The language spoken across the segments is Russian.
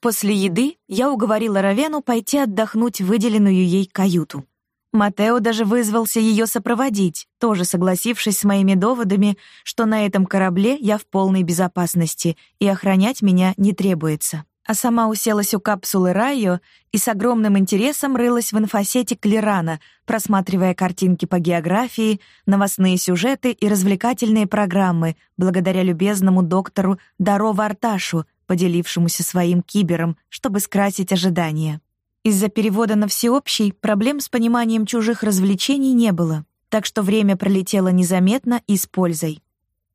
После еды я уговорила Равену пойти отдохнуть в выделенную ей каюту. Матео даже вызвался ее сопроводить, тоже согласившись с моими доводами, что на этом корабле я в полной безопасности и охранять меня не требуется. А сама уселась у капсулы Райо и с огромным интересом рылась в инфосете Клерана, просматривая картинки по географии, новостные сюжеты и развлекательные программы, благодаря любезному доктору Даро Варташу, поделившемуся своим кибером, чтобы скрасить ожидания. Из-за перевода на всеобщий проблем с пониманием чужих развлечений не было, так что время пролетело незаметно и с пользой.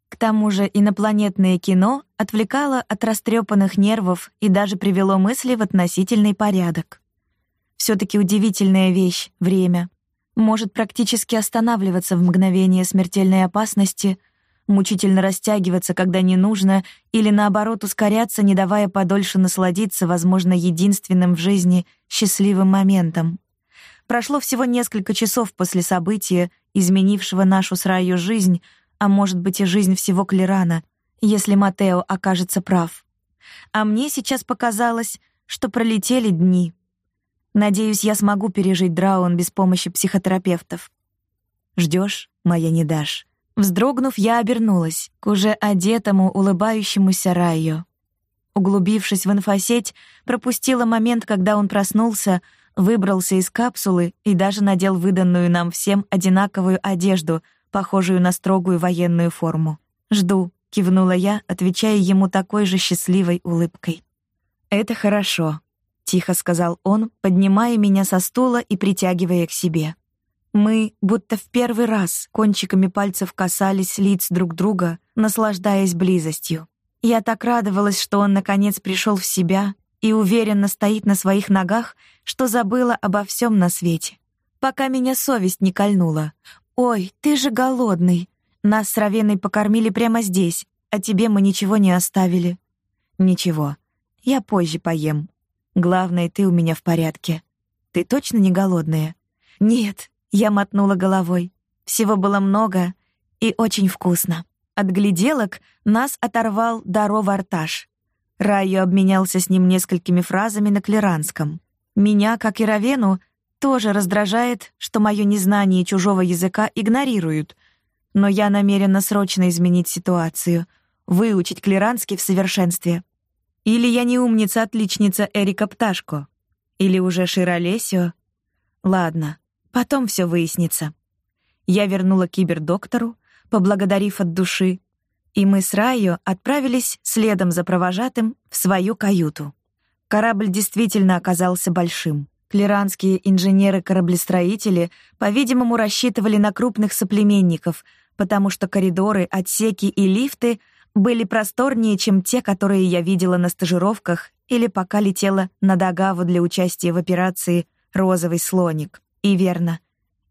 К тому же инопланетное кино отвлекало от растрепанных нервов и даже привело мысли в относительный порядок. все таки удивительная вещь — время. Может практически останавливаться в мгновение смертельной опасности — мучительно растягиваться, когда не нужно, или наоборот ускоряться, не давая подольше насладиться, возможно, единственным в жизни счастливым моментом. Прошло всего несколько часов после события, изменившего нашу с Райо жизнь, а может быть и жизнь всего Клерана, если Матео окажется прав. А мне сейчас показалось, что пролетели дни. Надеюсь, я смогу пережить Драун без помощи психотерапевтов. Ждешь, моя не дашь. Вздрогнув, я обернулась к уже одетому, улыбающемуся Райо. Углубившись в инфосеть, пропустила момент, когда он проснулся, выбрался из капсулы и даже надел выданную нам всем одинаковую одежду, похожую на строгую военную форму. «Жду», — кивнула я, отвечая ему такой же счастливой улыбкой. «Это хорошо», — тихо сказал он, поднимая меня со стула и притягивая к себе. Мы будто в первый раз кончиками пальцев касались лиц друг друга, наслаждаясь близостью. Я так радовалась, что он наконец пришел в себя и уверенно стоит на своих ногах, что забыла обо всем на свете. Пока меня совесть не кольнула. «Ой, ты же голодный. Нас с Равеной покормили прямо здесь, а тебе мы ничего не оставили». «Ничего, я позже поем. Главное, ты у меня в порядке. Ты точно не голодная?» «Нет, я мотнула головой. Всего было много и очень вкусно. От гляделок нас оторвал Даро Варташ. Райо обменялся с ним несколькими фразами на клеранском. Меня, как и Равену, тоже раздражает, что мое незнание чужого языка игнорируют, но я намерена срочно изменить ситуацию, выучить клеранский в совершенстве. Или я не умница-отличница Эрика Пташко, или уже Широлесио. Ладно, Потом все выяснится. Я вернула кибердоктору, поблагодарив от души, и мы с Райо отправились следом за провожатым в свою каюту. Корабль действительно оказался большим. Клеранские инженеры-кораблестроители, по-видимому, рассчитывали на крупных соплеменников, потому что коридоры, отсеки и лифты были просторнее, чем те, которые я видела на стажировках или пока летела на Дагаву для участия в операции «Розовый слоник». И верно.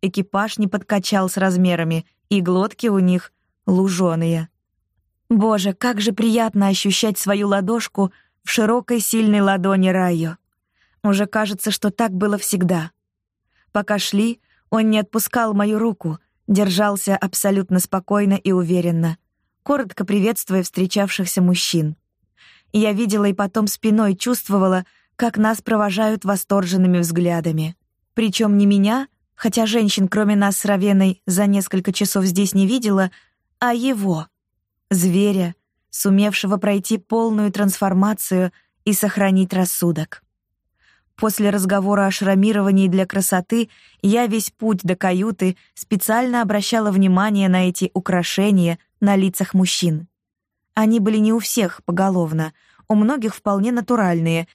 Экипаж не подкачал с размерами, и глотки у них луженые. Боже, как же приятно ощущать свою ладошку в широкой сильной ладони Райо. Уже кажется, что так было всегда. Пока шли, он не отпускал мою руку, держался абсолютно спокойно и уверенно, коротко приветствуя встречавшихся мужчин. Я видела и потом спиной чувствовала, как нас провожают восторженными взглядами. Причем не меня, хотя женщин, кроме нас с Равеной, за несколько часов здесь не видела, а его, зверя, сумевшего пройти полную трансформацию и сохранить рассудок. После разговора о шрамировании для красоты я весь путь до каюты специально обращала внимание на эти украшения на лицах мужчин. Они были не у всех поголовно, у многих вполне натуральные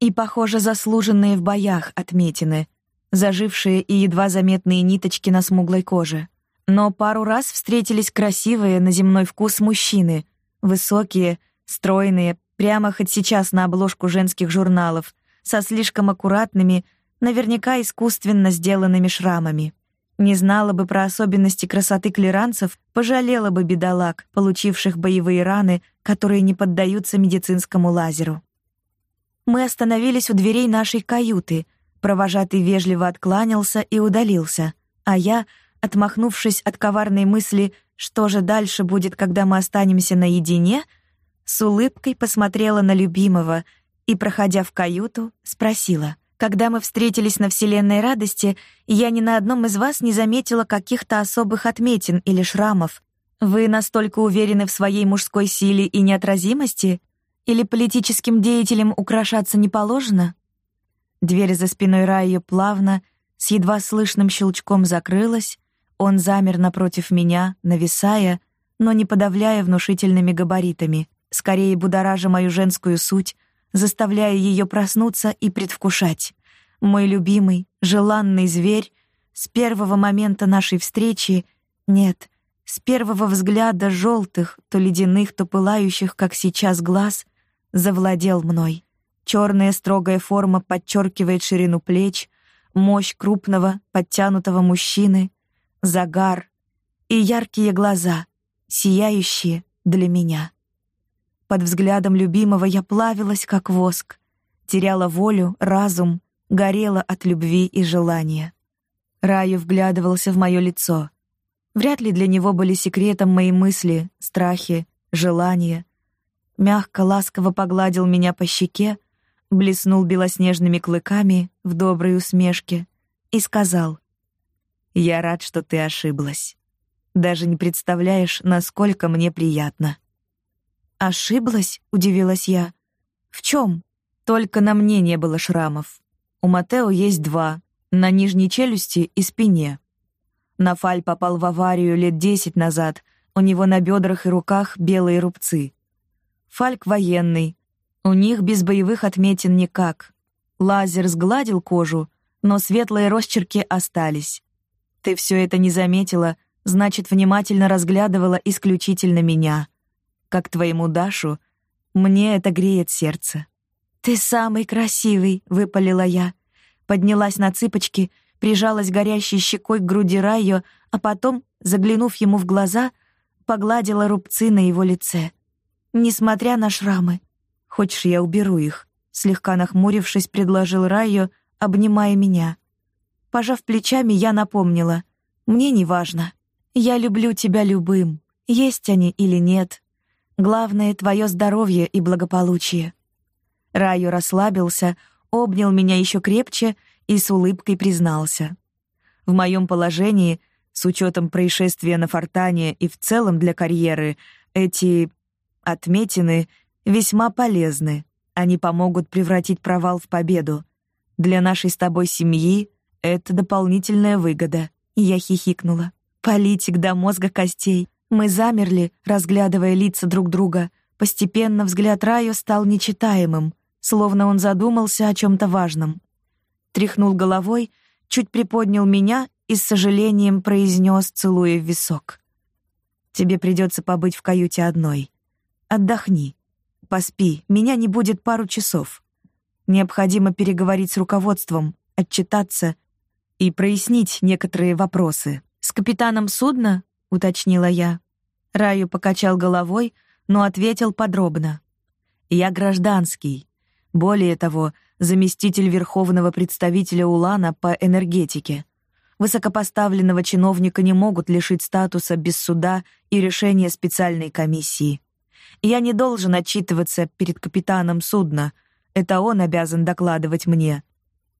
и, похоже, заслуженные в боях отметины — зажившие и едва заметные ниточки на смуглой коже. Но пару раз встретились красивые на земной вкус мужчины, высокие, стройные, прямо хоть сейчас на обложку женских журналов, со слишком аккуратными, наверняка искусственно сделанными шрамами. Не знала бы про особенности красоты клеранцев, пожалела бы бедолаг, получивших боевые раны, которые не поддаются медицинскому лазеру. Мы остановились у дверей нашей каюты, Провожатый вежливо откланялся и удалился, а я, отмахнувшись от коварной мысли, что же дальше будет, когда мы останемся наедине, с улыбкой посмотрела на любимого и, проходя в каюту, спросила. «Когда мы встретились на Вселенной Радости, я ни на одном из вас не заметила каких-то особых отметин или шрамов. Вы настолько уверены в своей мужской силе и неотразимости? Или политическим деятелям украшаться не положено?» Дверь за спиной Райи плавно, с едва слышным щелчком закрылась, он замер напротив меня, нависая, но не подавляя внушительными габаритами, скорее будоража мою женскую суть, заставляя ее проснуться и предвкушать. Мой любимый, желанный зверь с первого момента нашей встречи, нет, с первого взгляда желтых, то ледяных, то пылающих, как сейчас, глаз, завладел мной. Черная строгая форма подчеркивает ширину плеч, мощь крупного, подтянутого мужчины, загар и яркие глаза, сияющие для меня. Под взглядом любимого я плавилась, как воск, теряла волю, разум, горела от любви и желания. Раю вглядывался в мое лицо. Вряд ли для него были секретом мои мысли, страхи, желания. Мягко, ласково погладил меня по щеке, блеснул белоснежными клыками в доброй усмешке и сказал, «Я рад, что ты ошиблась. Даже не представляешь, насколько мне приятно». «Ошиблась?» — удивилась я. «В чем? Только на мне не было шрамов. У Матео есть два — на нижней челюсти и спине. Нафаль попал в аварию лет десять назад, у него на бедрах и руках белые рубцы. Фальк военный, у них без боевых отметин никак. Лазер сгладил кожу, но светлые росчерки остались. Ты все это не заметила, значит, внимательно разглядывала исключительно меня как твоему Дашу, мне это греет сердце. «Ты самый красивый», — выпалила я. Поднялась на цыпочки, прижалась горящей щекой к груди Райо, а потом, заглянув ему в глаза, погладила рубцы на его лице. Несмотря на шрамы. «Хочешь, я уберу их?» Слегка нахмурившись, предложил Райо, обнимая меня. Пожав плечами, я напомнила. «Мне не важно. Я люблю тебя любым, есть они или нет. Главное — твое здоровье и благополучие». Раю расслабился, обнял меня еще крепче и с улыбкой признался. «В моем положении, с учетом происшествия на Фортане и в целом для карьеры, эти отметины весьма полезны. Они помогут превратить провал в победу. Для нашей с тобой семьи это дополнительная выгода». Я хихикнула. «Политик до мозга костей. Мы замерли, разглядывая лица друг друга. Постепенно взгляд Раю стал нечитаемым, словно он задумался о чем то важном. Тряхнул головой, чуть приподнял меня и с сожалением произнес, целуя в висок. «Тебе придется побыть в каюте одной. Отдохни. Поспи, меня не будет пару часов. Необходимо переговорить с руководством, отчитаться и прояснить некоторые вопросы. С капитаном судна — уточнила я. Раю покачал головой, но ответил подробно. «Я гражданский. Более того, заместитель верховного представителя Улана по энергетике. Высокопоставленного чиновника не могут лишить статуса без суда и решения специальной комиссии. Я не должен отчитываться перед капитаном судна, это он обязан докладывать мне.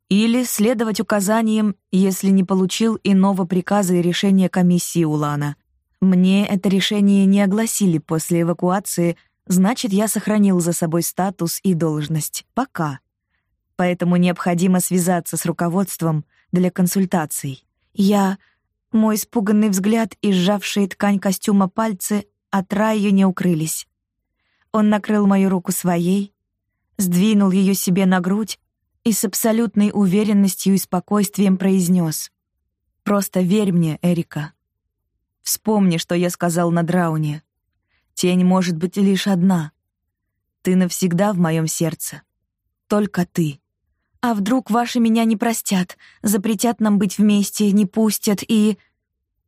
Или следовать указаниям, если не получил иного приказа и решения комиссии Улана. Мне это решение не огласили после эвакуации, значит, я сохранил за собой статус и должность. Пока. Поэтому необходимо связаться с руководством для консультаций. Я... Мой испуганный взгляд и сжавшие ткань костюма пальцы от Раю не укрылись. Он накрыл мою руку своей, сдвинул ее себе на грудь и с абсолютной уверенностью и спокойствием произнес: «Просто верь мне, Эрика. Вспомни, что я сказал на Драуне. Тень может быть лишь одна. Ты навсегда в моем сердце. Только ты. А вдруг ваши меня не простят, запретят нам быть вместе, не пустят и...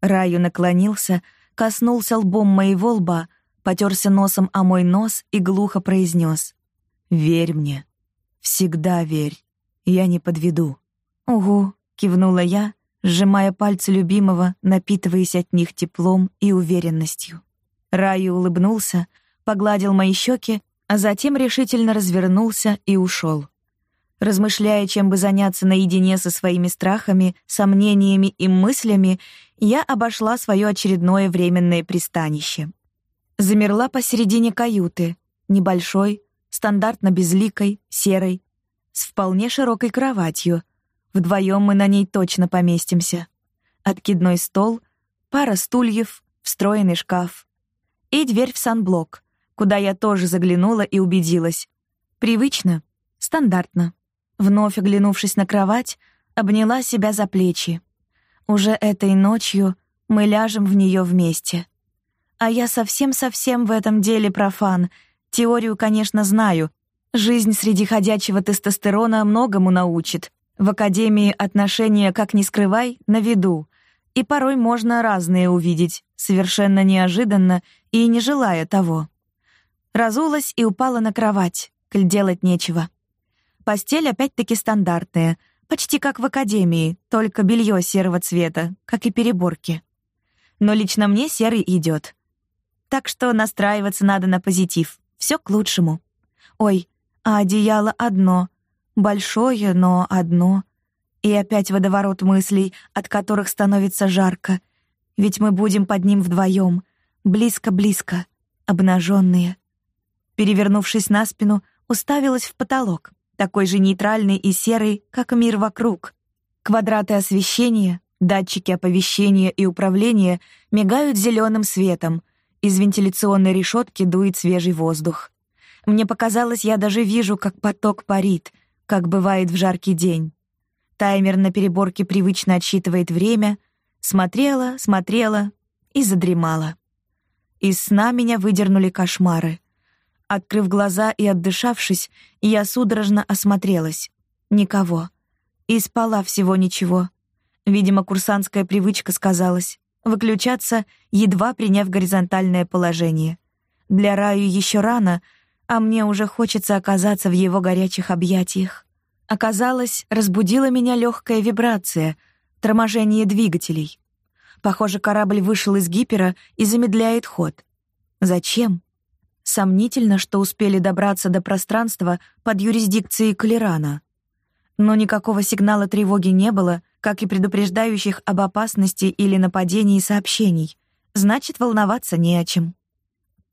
Раю наклонился, коснулся лбом моего лба, потерся носом о мой нос и глухо произнес: «Верь мне. Всегда верь. Я не подведу». «Угу», — кивнула я, сжимая пальцы любимого, напитываясь от них теплом и уверенностью. Раю улыбнулся, погладил мои щеки, а затем решительно развернулся и ушел. Размышляя, чем бы заняться наедине со своими страхами, сомнениями и мыслями, я обошла свое очередное временное пристанище. Замерла посередине каюты, небольшой, стандартно безликой, серой, с вполне широкой кроватью. Вдвоем мы на ней точно поместимся. Откидной стол, пара стульев, встроенный шкаф. И дверь в санблок, куда я тоже заглянула и убедилась. Привычно, стандартно. Вновь оглянувшись на кровать, обняла себя за плечи. Уже этой ночью мы ляжем в нее вместе. А я совсем-совсем в этом деле профан. Теорию, конечно, знаю. Жизнь среди ходячего тестостерона многому научит. В академии отношения, как ни скрывай, на виду. И порой можно разные увидеть, совершенно неожиданно и не желая того. Разулась и упала на кровать, коль делать нечего. Постель опять-таки стандартная, почти как в академии, только белье серого цвета, как и переборки. Но лично мне серый идет. Так что настраиваться надо на позитив. Все к лучшему. Ой, а одеяло одно. Большое, но одно. И опять водоворот мыслей, от которых становится жарко. Ведь мы будем под ним вдвоем, близко-близко, обнаженные. Перевернувшись на спину, уставилась в потолок такой же нейтральный и серый, как мир вокруг. Квадраты освещения, датчики оповещения и управления мигают зеленым светом, из вентиляционной решетки дует свежий воздух. Мне показалось, я даже вижу, как поток парит, как бывает в жаркий день. Таймер на переборке привычно отсчитывает время. Смотрела, смотрела и задремала. Из сна меня выдернули кошмары. Открыв глаза и отдышавшись, я судорожно осмотрелась. Никого. И спала всего ничего. Видимо, курсантская привычка сказалась. Выключаться, едва приняв горизонтальное положение. Для Раю еще рано, а мне уже хочется оказаться в его горячих объятиях. Оказалось, разбудила меня легкая вибрация, торможение двигателей. Похоже, корабль вышел из гипера и замедляет ход. Зачем? Сомнительно, что успели добраться до пространства под юрисдикцией Калерана. Но никакого сигнала тревоги не было, как и предупреждающих об опасности или нападении сообщений. Значит, волноваться не о чем.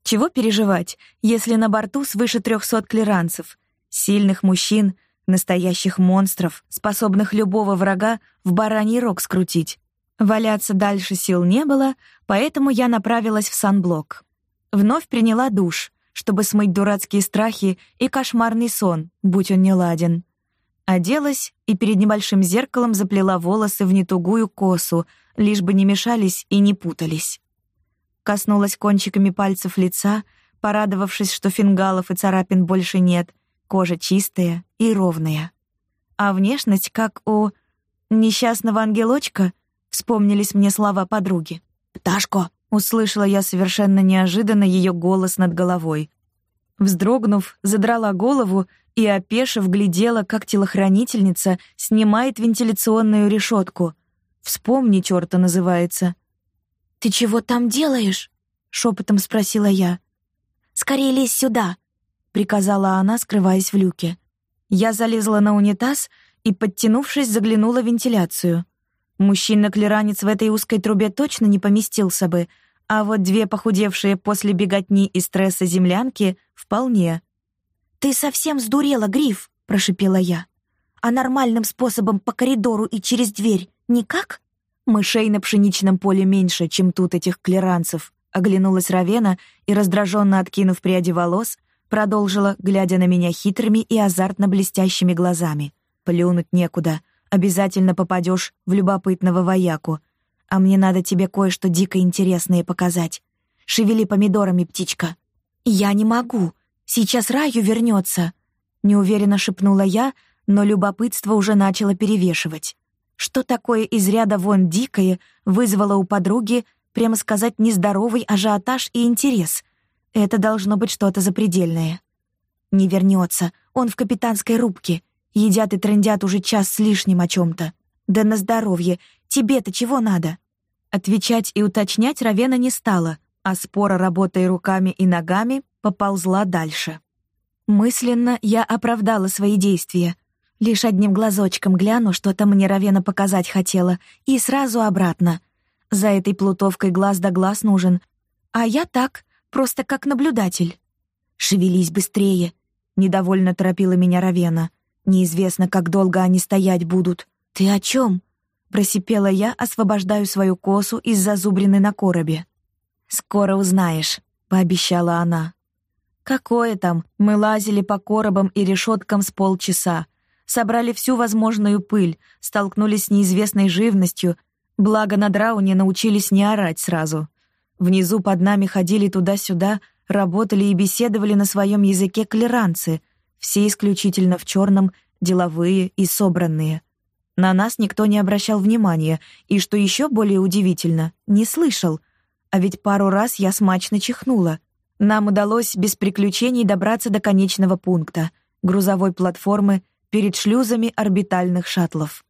Чего переживать, если на борту свыше трехсот клеранцев, сильных мужчин, настоящих монстров, способных любого врага в бараний рог скрутить? Валяться дальше сил не было, поэтому я направилась в санблок. Вновь приняла душ, чтобы смыть дурацкие страхи и кошмарный сон, будь он не ладен. Оделась и перед небольшим зеркалом заплела волосы в нетугую косу, лишь бы не мешались и не путались. Коснулась кончиками пальцев лица, порадовавшись, что фингалов и царапин больше нет, кожа чистая и ровная. А внешность как у несчастного ангелочка, вспомнились мне слова подруги. «Пташко, Услышала я совершенно неожиданно ее голос над головой. Вздрогнув, задрала голову и, опешив, глядела, как телохранительница снимает вентиляционную решетку. «Вспомни, чёрта называется». «Ты чего там делаешь?» — шепотом спросила я. «Скорее лезь сюда», — приказала она, скрываясь в люке. Я залезла на унитаз и, подтянувшись, заглянула в вентиляцию. Мужчина-клеранец в этой узкой трубе точно не поместился бы, а вот две похудевшие после беготни и стресса землянки — вполне. «Ты совсем сдурела, Гриф!» — прошипела я. «А нормальным способом по коридору и через дверь никак?» «Мышей на пшеничном поле меньше, чем тут этих клеранцев», — оглянулась Равена и, раздраженно откинув пряди волос, продолжила, глядя на меня хитрыми и азартно блестящими глазами. «Плюнуть некуда. Обязательно попадешь в любопытного вояку а мне надо тебе кое-что дико интересное показать. Шевели помидорами, птичка». «Я не могу. Сейчас Раю вернется», — неуверенно шепнула я, но любопытство уже начало перевешивать. Что такое из ряда вон дикое вызвало у подруги, прямо сказать, нездоровый ажиотаж и интерес? Это должно быть что-то запредельное. Не вернется, он в капитанской рубке. Едят и трындят уже час с лишним о чем то Да на здоровье, тебе-то чего надо? Отвечать и уточнять Равена не стала, а спора, работая руками и ногами, поползла дальше. Мысленно я оправдала свои действия. Лишь одним глазочком гляну, что-то мне Равена показать хотела, и сразу обратно. За этой плутовкой глаз да глаз нужен. А я так, просто как наблюдатель. «Шевелись быстрее», — недовольно торопила меня Равена. «Неизвестно, как долго они стоять будут». «Ты о чем? просипела я, освобождаю свою косу из зазубрины на коробе. «Скоро узнаешь», — пообещала она. «Какое там? Мы лазили по коробам и решеткам с полчаса. Собрали всю возможную пыль, столкнулись с неизвестной живностью, благо на драуне научились не орать сразу. Внизу под нами ходили туда-сюда, работали и беседовали на своем языке клеранцы, все исключительно в черном, деловые и собранные. На нас никто не обращал внимания, и, что еще более удивительно, не слышал. А ведь пару раз я смачно чихнула. Нам удалось без приключений добраться до конечного пункта — грузовой платформы перед шлюзами орбитальных шаттлов.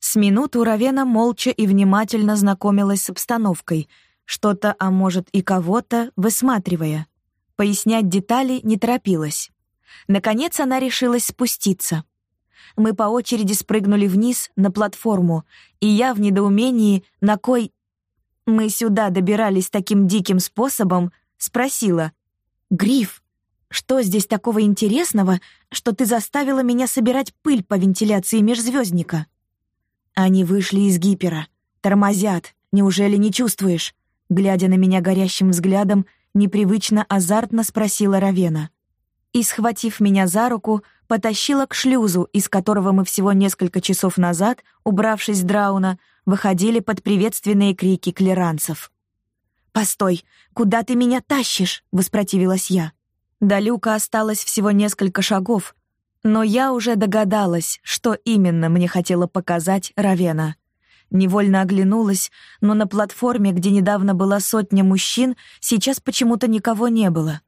С минуту Равена молча и внимательно знакомилась с обстановкой, что-то, а может и кого-то, высматривая. Пояснять детали не торопилась. Наконец она решилась спуститься — мы по очереди спрыгнули вниз на платформу, и я в недоумении, на кой мы сюда добирались таким диким способом, спросила. «Гриф, что здесь такого интересного, что ты заставила меня собирать пыль по вентиляции межзвездника?» Они вышли из гипера. Тормозят. Неужели не чувствуешь? Глядя на меня горящим взглядом, непривычно азартно спросила Равена. И, схватив меня за руку, потащила к шлюзу, из которого мы всего несколько часов назад, убравшись с драуна, выходили под приветственные крики клеранцев. «Постой! Куда ты меня тащишь?» — воспротивилась я. До люка осталось всего несколько шагов, но я уже догадалась, что именно мне хотела показать Равена. Невольно оглянулась, но на платформе, где недавно была сотня мужчин, сейчас почему-то никого не было.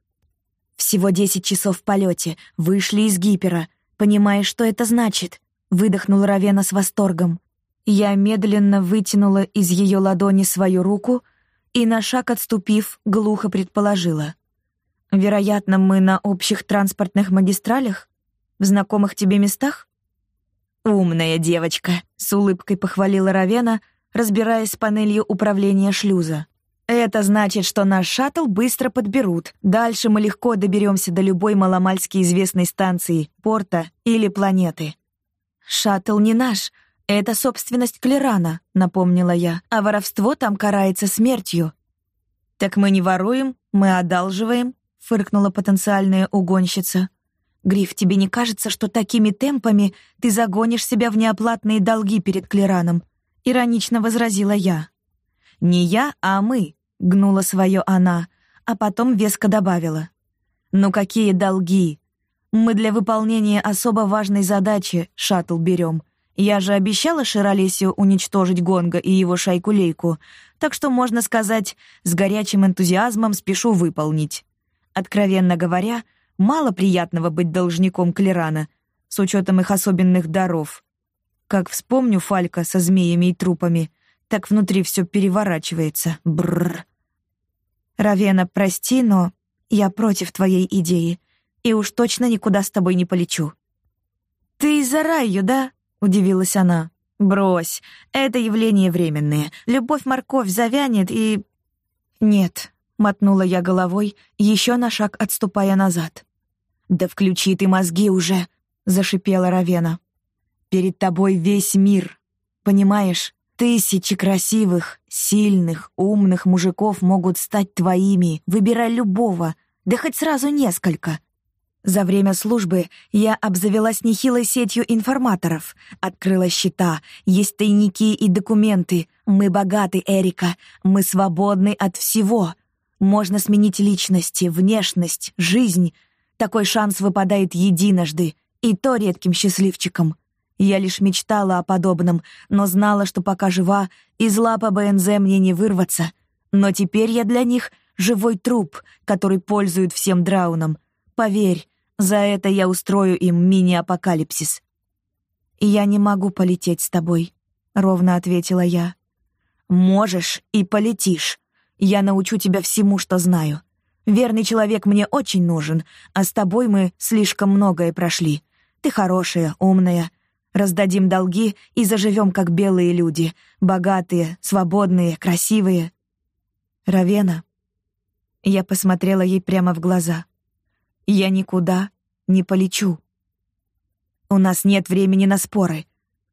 Всего десять часов в полете, вышли из гипера. Понимаешь, что это значит? Выдохнул Равена с восторгом. Я медленно вытянула из ее ладони свою руку и, на шаг отступив, глухо предположила. «Вероятно, мы на общих транспортных магистралях? В знакомых тебе местах?» «Умная девочка», — с улыбкой похвалила Равена, разбираясь с панелью управления шлюза. Это значит, что наш шаттл быстро подберут. Дальше мы легко доберемся до любой маломальски известной станции, порта или планеты. Шаттл не наш, это собственность Клерана, напомнила я. А воровство там карается смертью. Так мы не воруем, мы одалживаем, фыркнула потенциальная угонщица. Гриф, тебе не кажется, что такими темпами ты загонишь себя в неоплатные долги перед Клераном? Иронично возразила я. Не я, а мы, гнула свое она, а потом веско добавила. «Ну какие долги? Мы для выполнения особо важной задачи шаттл берем. Я же обещала Широлесию уничтожить Гонга и его шайку-лейку, так что, можно сказать, с горячим энтузиазмом спешу выполнить. Откровенно говоря, мало приятного быть должником Клерана, с учетом их особенных даров. Как вспомню Фалька со змеями и трупами, так внутри все переворачивается. Бррр. «Равена, прости, но я против твоей идеи, и уж точно никуда с тобой не полечу». «Ты из-за Раю, да?» — удивилась она. «Брось, это явление временное. Любовь-морковь завянет и...» «Нет», — мотнула я головой, еще на шаг отступая назад. «Да включи ты мозги уже!» — зашипела Равена. «Перед тобой весь мир, понимаешь? Тысячи красивых, сильных, умных мужиков могут стать твоими, выбирай любого, да хоть сразу несколько. За время службы я обзавелась нехилой сетью информаторов, открыла счета, есть тайники и документы. Мы богаты, Эрика, мы свободны от всего. Можно сменить личности, внешность, жизнь. Такой шанс выпадает единожды, и то редким счастливчикам. Я лишь мечтала о подобном, но знала, что пока жива, из лапа БНЗ мне не вырваться. Но теперь я для них живой труп, который пользуют всем драуном. Поверь, за это я устрою им мини-апокалипсис. «Я не могу полететь с тобой», — ровно ответила я. «Можешь и полетишь. Я научу тебя всему, что знаю. Верный человек мне очень нужен, а с тобой мы слишком многое прошли. Ты хорошая, умная. Раздадим долги и заживем как белые люди, богатые, свободные, красивые. Равена. Я посмотрела ей прямо в глаза. Я никуда не полечу. У нас нет времени на споры.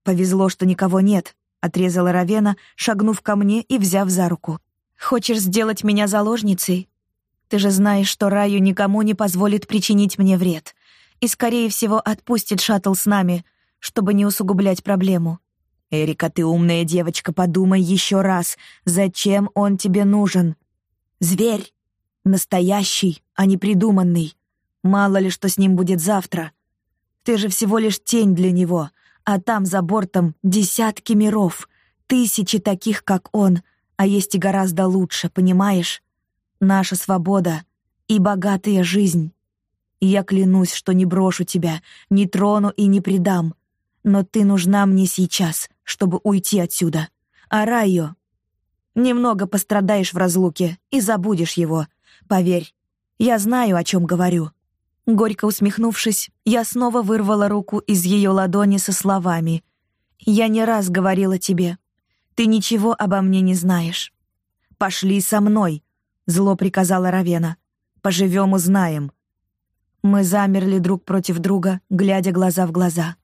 Повезло, что никого нет, отрезала Равена, шагнув ко мне и взяв за руку. Хочешь сделать меня заложницей? Ты же знаешь, что Раю никому не позволит причинить мне вред. И, скорее всего, отпустит шаттл с нами, чтобы не усугублять проблему. Эрика, ты умная девочка, подумай еще раз, зачем он тебе нужен? Зверь. Настоящий, а не придуманный. Мало ли, что с ним будет завтра. Ты же всего лишь тень для него, а там за бортом десятки миров, тысячи таких, как он, а есть и гораздо лучше, понимаешь? наша свобода и богатая жизнь. я клянусь, что не брошу тебя, не трону и не предам. Но ты нужна мне сейчас, чтобы уйти отсюда. А Райо... Немного пострадаешь в разлуке и забудешь его. Поверь, я знаю, о чем говорю». Горько усмехнувшись, я снова вырвала руку из ее ладони со словами. «Я не раз говорила тебе. Ты ничего обо мне не знаешь. Пошли со мной, зло приказала Равена. Поживем, узнаем. Мы замерли друг против друга, глядя глаза в глаза.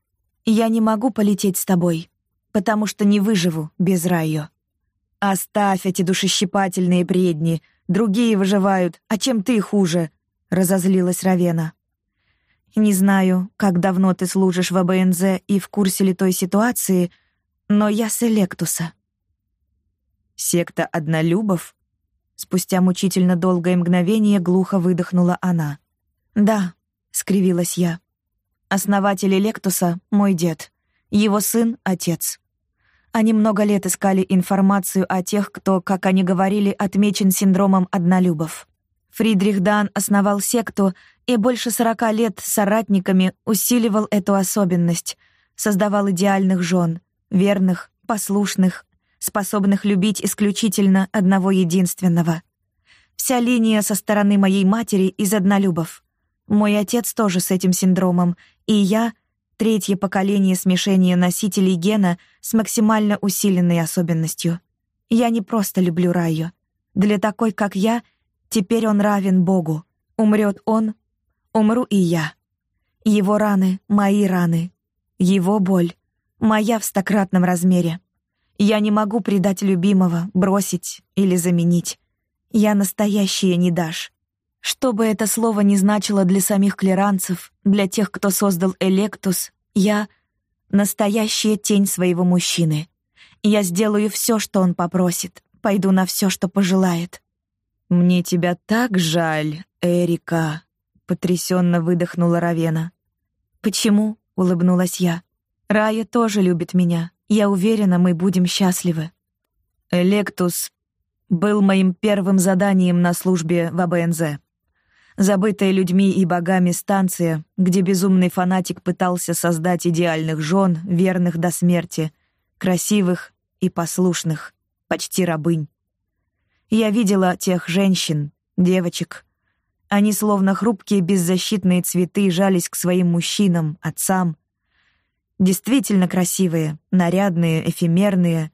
Я не могу полететь с тобой, потому что не выживу без Райо. Оставь эти душещипательные бредни. Другие выживают, а чем ты хуже? Разозлилась Равена. Не знаю, как давно ты служишь в АБНЗ и в курсе ли той ситуации, но я с Электуса. Секта однолюбов Спустя мучительно долгое мгновение глухо выдохнула она. «Да», — скривилась я. «Основатель Электуса — мой дед. Его сын — отец. Они много лет искали информацию о тех, кто, как они говорили, отмечен синдромом однолюбов. Фридрих Дан основал секту и больше сорока лет с соратниками усиливал эту особенность, создавал идеальных жен, верных, послушных, способных любить исключительно одного единственного. Вся линия со стороны моей матери из однолюбов. Мой отец тоже с этим синдромом, и я — третье поколение смешения носителей гена с максимально усиленной особенностью. Я не просто люблю Раю. Для такой, как я, теперь он равен Богу. Умрет он, умру и я. Его раны — мои раны. Его боль — моя в стократном размере. Я не могу предать любимого, бросить или заменить. Я настоящая не дашь. Что бы это слово ни значило для самих клеранцев, для тех, кто создал Электус, я — настоящая тень своего мужчины. Я сделаю все, что он попросит, пойду на все, что пожелает. «Мне тебя так жаль, Эрика», — потрясенно выдохнула Равена. «Почему?» — улыбнулась я. «Рая тоже любит меня. Я уверена, мы будем счастливы. Электус был моим первым заданием на службе в АБНЗ. Забытая людьми и богами станция, где безумный фанатик пытался создать идеальных жен, верных до смерти, красивых и послушных, почти рабынь. Я видела тех женщин, девочек. Они, словно хрупкие беззащитные цветы, жались к своим мужчинам, отцам, Действительно красивые, нарядные, эфемерные,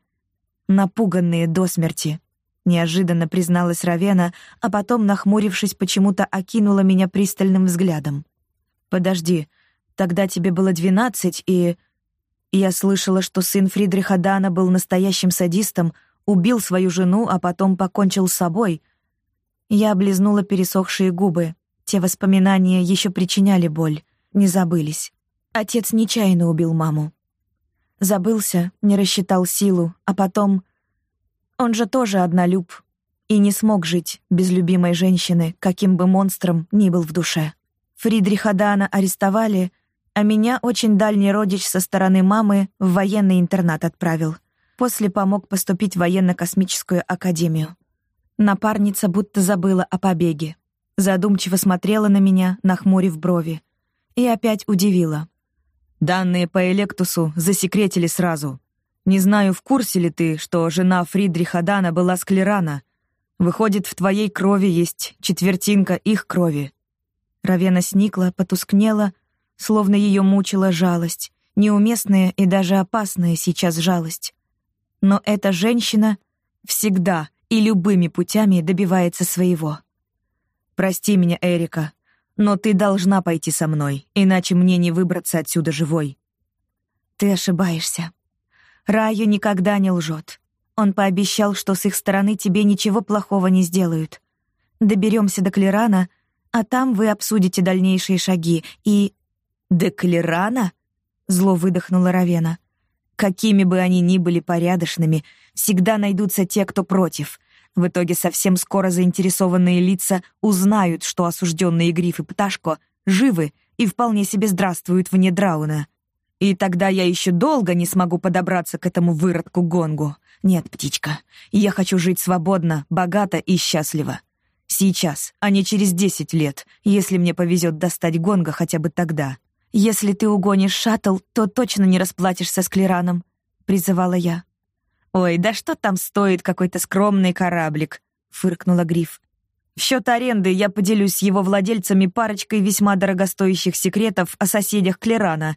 напуганные до смерти. Неожиданно призналась Равена, а потом, нахмурившись, почему-то окинула меня пристальным взглядом. «Подожди, тогда тебе было двенадцать, и...» Я слышала, что сын Фридриха Дана был настоящим садистом, убил свою жену, а потом покончил с собой. Я облизнула пересохшие губы. Те воспоминания еще причиняли боль, не забылись. Отец нечаянно убил маму. Забылся, не рассчитал силу, а потом... Он же тоже однолюб и не смог жить без любимой женщины, каким бы монстром ни был в душе. Фридриха Дана арестовали, а меня очень дальний родич со стороны мамы в военный интернат отправил. После помог поступить в военно-космическую академию. Напарница будто забыла о побеге. Задумчиво смотрела на меня, нахмурив брови. И опять удивила. Данные по Электусу засекретили сразу. Не знаю, в курсе ли ты, что жена Фридриха Дана была склерана. Выходит, в твоей крови есть четвертинка их крови. Равена сникла, потускнела, словно ее мучила жалость, неуместная и даже опасная сейчас жалость. Но эта женщина всегда и любыми путями добивается своего. Прости меня, Эрика, но ты должна пойти со мной, иначе мне не выбраться отсюда живой. Ты ошибаешься. Раю никогда не лжет. Он пообещал, что с их стороны тебе ничего плохого не сделают. Доберемся до Клерана, а там вы обсудите дальнейшие шаги и... «До Клерана?» — зло выдохнула Равена. «Какими бы они ни были порядочными, всегда найдутся те, кто против. В итоге совсем скоро заинтересованные лица узнают, что осужденные Гриф и Пташко живы и вполне себе здравствуют вне Драуна. И тогда я еще долго не смогу подобраться к этому выродку Гонгу. Нет, птичка, я хочу жить свободно, богато и счастливо. Сейчас, а не через десять лет, если мне повезет достать Гонга хотя бы тогда. Если ты угонишь шаттл, то точно не расплатишься с Клираном, призывала я. Ой, да что там стоит какой-то скромный кораблик, фыркнула Гриф. В счет аренды я поделюсь с его владельцами парочкой весьма дорогостоящих секретов о соседях Клерана.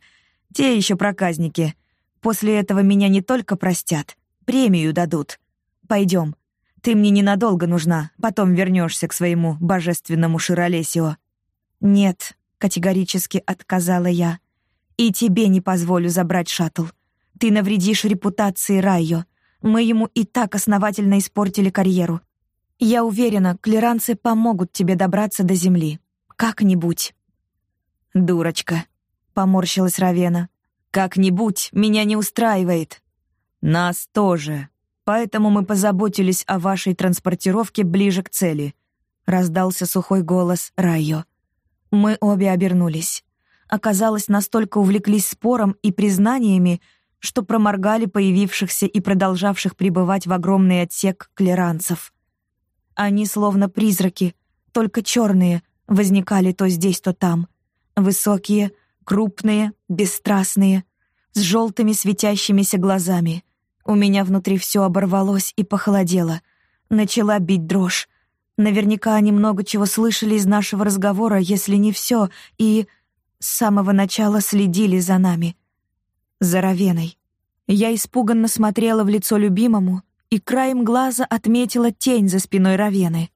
Те еще проказники. После этого меня не только простят, Премию дадут. Пойдем. Ты мне ненадолго нужна, потом вернешься к своему божественному Широлесио». «Нет», — категорически отказала я. «И тебе не позволю забрать шаттл. Ты навредишь репутации Райо. Мы ему и так основательно испортили карьеру. Я уверена, клеранцы помогут тебе добраться до земли. Как-нибудь». «Дурочка», — поморщилась Равена. «Как-нибудь меня не устраивает. «Нас тоже. Поэтому мы позаботились о вашей транспортировке ближе к цели», — раздался сухой голос Райо. Мы обе обернулись. Оказалось, настолько увлеклись спором и признаниями, что проморгали появившихся и продолжавших пребывать в огромный отсек клеранцев. Они словно призраки, только черные, возникали то здесь, то там. Высокие, крупные, бесстрастные, с желтыми светящимися глазами — у меня внутри все оборвалось и похолодело. Начала бить дрожь. Наверняка они много чего слышали из нашего разговора, если не все, и с самого начала следили за нами. За Равеной. Я испуганно смотрела в лицо любимому и краем глаза отметила тень за спиной Равены.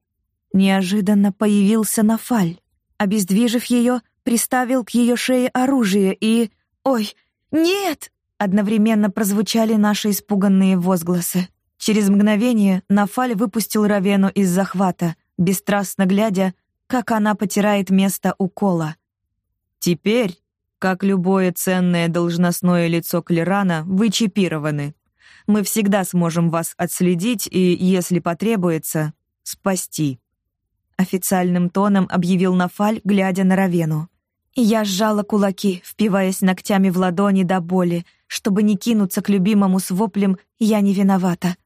Неожиданно появился Нафаль. Обездвижив ее, приставил к ее шее оружие и... «Ой, нет!» Одновременно прозвучали наши испуганные возгласы. Через мгновение Нафаль выпустил Равену из захвата, бесстрастно глядя, как она потирает место укола. «Теперь, как любое ценное должностное лицо Клерана, вы чипированы. Мы всегда сможем вас отследить и, если потребуется, спасти», — официальным тоном объявил Нафаль, глядя на Равену. Я сжала кулаки, впиваясь ногтями в ладони до боли, чтобы не кинуться к любимому с воплем «я не виновата».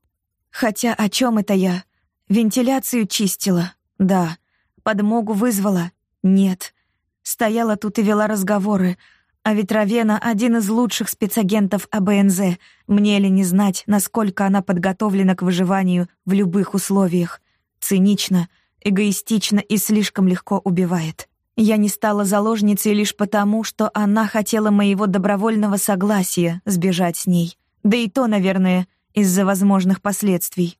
Хотя о чем это я? Вентиляцию чистила? Да. Подмогу вызвала? Нет. Стояла тут и вела разговоры. А ведь Равена — один из лучших спецагентов АБНЗ. Мне ли не знать, насколько она подготовлена к выживанию в любых условиях. Цинично, эгоистично и слишком легко убивает. Я не стала заложницей лишь потому, что она хотела моего добровольного согласия сбежать с ней. Да и то, наверное, из-за возможных последствий.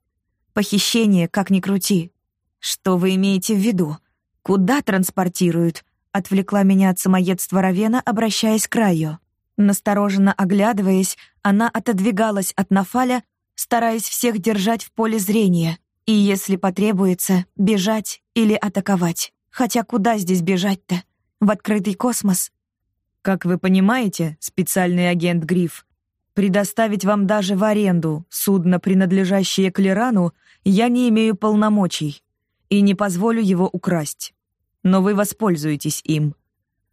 Похищение, как ни крути. Что вы имеете в виду? Куда транспортируют? Отвлекла меня от самоедства Равена, обращаясь к Раю. Настороженно оглядываясь, она отодвигалась от Нафаля, стараясь всех держать в поле зрения, и, если потребуется, бежать или атаковать. Хотя куда здесь бежать-то? В открытый космос? Как вы понимаете, специальный агент Гриф, предоставить вам даже в аренду судно, принадлежащее Клерану, я не имею полномочий и не позволю его украсть. Но вы воспользуетесь им.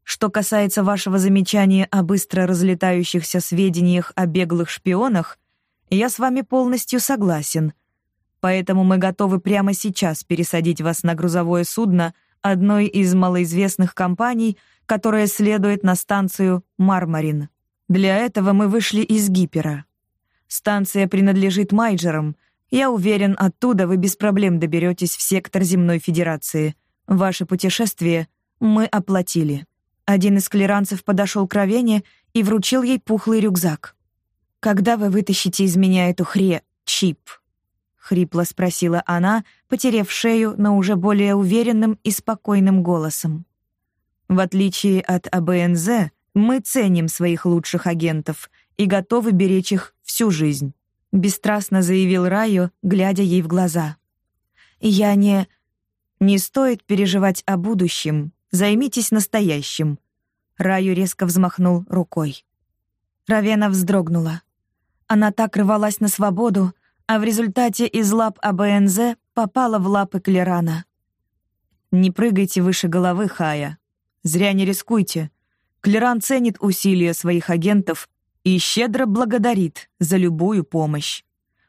Что касается вашего замечания о быстро разлетающихся сведениях о беглых шпионах, я с вами полностью согласен. Поэтому мы готовы прямо сейчас пересадить вас на грузовое судно — одной из малоизвестных компаний, которая следует на станцию Мармарин. Для этого мы вышли из Гипера. Станция принадлежит Майджерам, Я уверен, оттуда вы без проблем доберетесь в сектор Земной Федерации. Ваше путешествие мы оплатили. Один из клиранцев подошел к Равене и вручил ей пухлый рюкзак. Когда вы вытащите из меня эту хре чип? хрипло спросила она, потеряв шею, но уже более уверенным и спокойным голосом. В отличие от АБНЗ, мы ценим своих лучших агентов и готовы беречь их всю жизнь, бесстрастно заявил Райо, глядя ей в глаза. Я не не стоит переживать о будущем, займитесь настоящим. Раю резко взмахнул рукой. Равена вздрогнула. Она так рвалась на свободу, а в результате из лап АБНЗ попала в лапы Клерана. «Не прыгайте выше головы, Хая. Зря не рискуйте. Клеран ценит усилия своих агентов и щедро благодарит за любую помощь.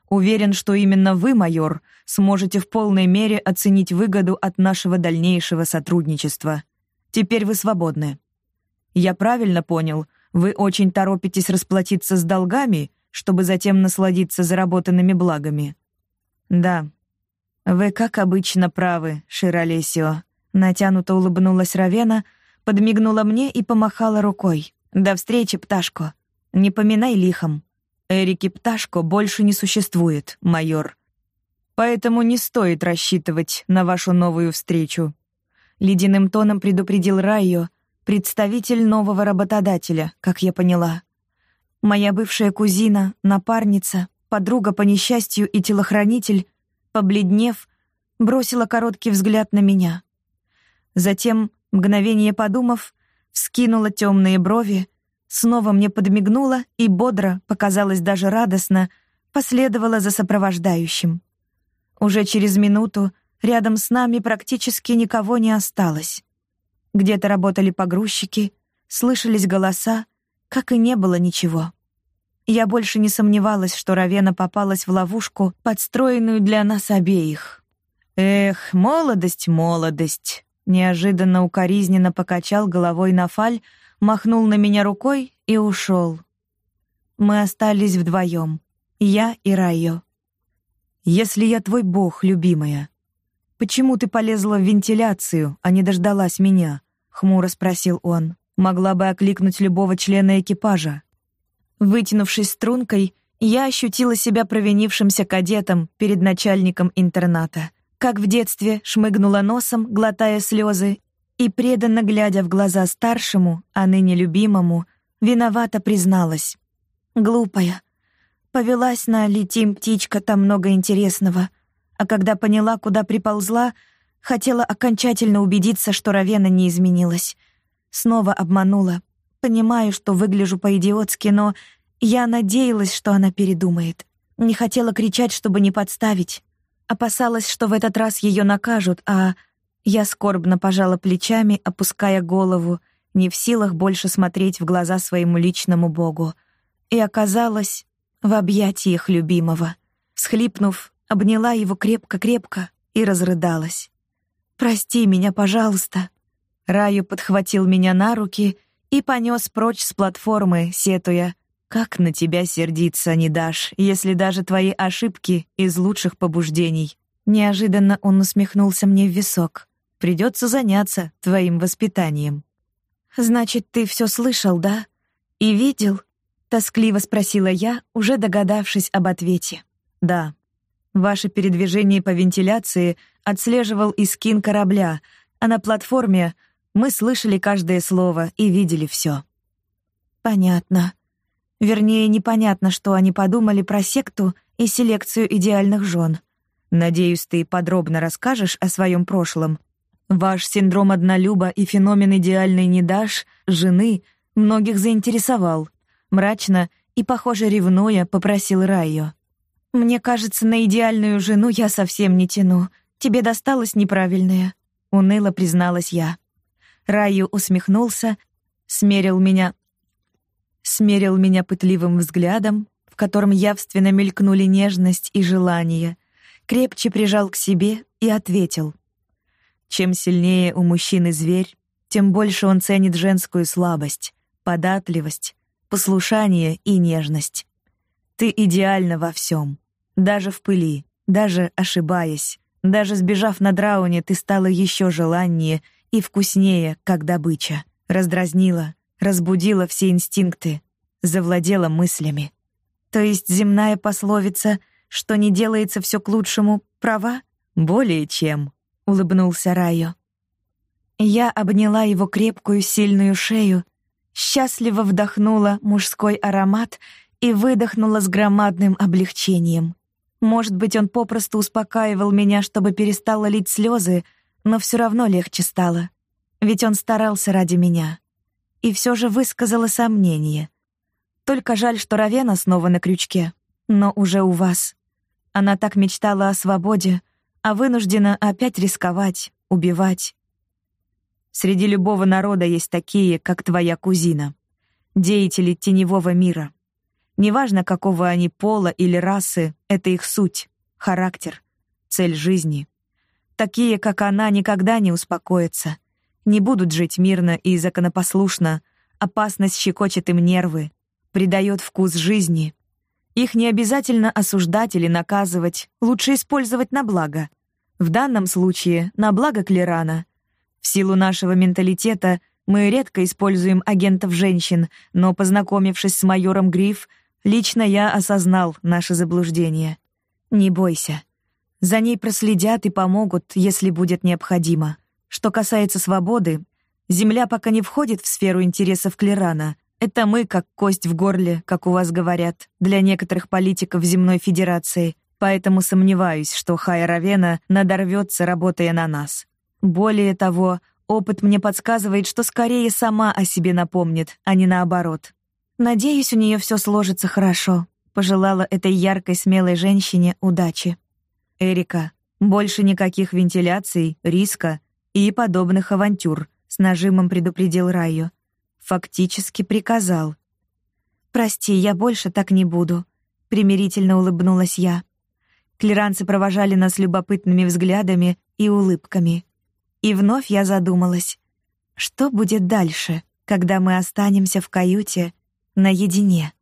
Уверен, что именно вы, майор, сможете в полной мере оценить выгоду от нашего дальнейшего сотрудничества. Теперь вы свободны. Я правильно понял, вы очень торопитесь расплатиться с долгами чтобы затем насладиться заработанными благами. Да, вы, как обычно, правы, Широлесио. Натянуто улыбнулась Равена, подмигнула мне и помахала рукой. До встречи, пташко. Не поминай лихом. Эрики Пташко больше не существует, майор. Поэтому не стоит рассчитывать на вашу новую встречу. Ледяным тоном предупредил Райо, представитель нового работодателя, как я поняла. Моя бывшая кузина, напарница, подруга по несчастью и телохранитель, побледнев, бросила короткий взгляд на меня. Затем, мгновение подумав, вскинула темные брови, снова мне подмигнула и бодро, показалось даже радостно, последовала за сопровождающим. Уже через минуту рядом с нами практически никого не осталось. Где-то работали погрузчики, слышались голоса, как и не было ничего. Я больше не сомневалась, что Равена попалась в ловушку, подстроенную для нас обеих. Эх, молодость, молодость. Неожиданно укоризненно покачал головой Нафаль, махнул на меня рукой и ушел. Мы остались вдвоем, я и Райо. Если я твой бог, любимая, почему ты полезла в вентиляцию, а не дождалась меня? хмуро спросил он. Могла бы окликнуть любого члена экипажа. Вытянувшись стрункой, я ощутила себя провинившимся кадетом перед начальником интерната. Как в детстве шмыгнула носом, глотая слезы, и преданно глядя в глаза старшему, а ныне любимому, виновато призналась: глупая. Повелась на летим птичка там много интересного, а когда поняла, куда приползла, хотела окончательно убедиться, что Равена не изменилась. Снова обманула. Понимаю, что выгляжу по-идиотски, но я надеялась, что она передумает. Не хотела кричать, чтобы не подставить. Опасалась, что в этот раз ее накажут, а я скорбно пожала плечами, опуская голову, не в силах больше смотреть в глаза своему личному богу. И оказалась в объятиях любимого. Схлипнув, обняла его крепко-крепко и разрыдалась. «Прости меня, пожалуйста». Раю подхватил меня на руки и понес прочь с платформы, сетуя. «Как на тебя сердиться не дашь, если даже твои ошибки из лучших побуждений?» Неожиданно он усмехнулся мне в висок. «Придется заняться твоим воспитанием». «Значит, ты все слышал, да? И видел?» — тоскливо спросила я, уже догадавшись об ответе. «Да. Ваше передвижение по вентиляции отслеживал и скин корабля, а на платформе мы слышали каждое слово и видели все. Понятно. Вернее, непонятно, что они подумали про секту и селекцию идеальных жен. Надеюсь, ты подробно расскажешь о своем прошлом. Ваш синдром однолюба и феномен идеальной недаш жены многих заинтересовал. Мрачно и, похоже, ревнуя, попросил Райо. Мне кажется, на идеальную жену я совсем не тяну. Тебе досталось неправильное, уныло призналась я. Раю усмехнулся, смерил меня смерил меня пытливым взглядом, в котором явственно мелькнули нежность и желание, крепче прижал к себе и ответил: чем сильнее у мужчины зверь, тем больше он ценит женскую слабость, податливость, послушание и нежность. Ты идеальна во всем, даже в пыли, даже ошибаясь. Даже сбежав на драуне, ты стала еще желаннее и вкуснее, как добыча. Раздразнила, разбудила все инстинкты, завладела мыслями. То есть земная пословица, что не делается все к лучшему, права? Более чем, улыбнулся Райо. Я обняла его крепкую, сильную шею, счастливо вдохнула мужской аромат и выдохнула с громадным облегчением. Может быть, он попросту успокаивал меня, чтобы перестала лить слезы, но все равно легче стало. Ведь он старался ради меня. И все же высказала сомнение. Только жаль, что Равена снова на крючке, но уже у вас. Она так мечтала о свободе, а вынуждена опять рисковать, убивать. Среди любого народа есть такие, как твоя кузина, деятели теневого мира. Неважно, какого они пола или расы, это их суть, характер, цель жизни. Такие, как она, никогда не успокоятся, не будут жить мирно и законопослушно, опасность щекочет им нервы, придает вкус жизни. Их не обязательно осуждать или наказывать, лучше использовать на благо. В данном случае на благо Клерана — в силу нашего менталитета мы редко используем агентов женщин, но, познакомившись с майором Гриф, лично я осознал наше заблуждение. Не бойся. За ней проследят и помогут, если будет необходимо. Что касается свободы, Земля пока не входит в сферу интересов Клерана. Это мы, как кость в горле, как у вас говорят, для некоторых политиков Земной Федерации. Поэтому сомневаюсь, что Хая Равена надорвется, работая на нас. Более того, опыт мне подсказывает, что скорее сама о себе напомнит, а не наоборот. Надеюсь, у нее все сложится хорошо. Пожелала этой яркой, смелой женщине удачи. Эрика, больше никаких вентиляций, риска и подобных авантюр, с нажимом предупредил Райо. Фактически приказал. «Прости, я больше так не буду», — примирительно улыбнулась я. Клеранцы провожали нас любопытными взглядами и улыбками. И вновь я задумалась, что будет дальше, когда мы останемся в каюте наедине.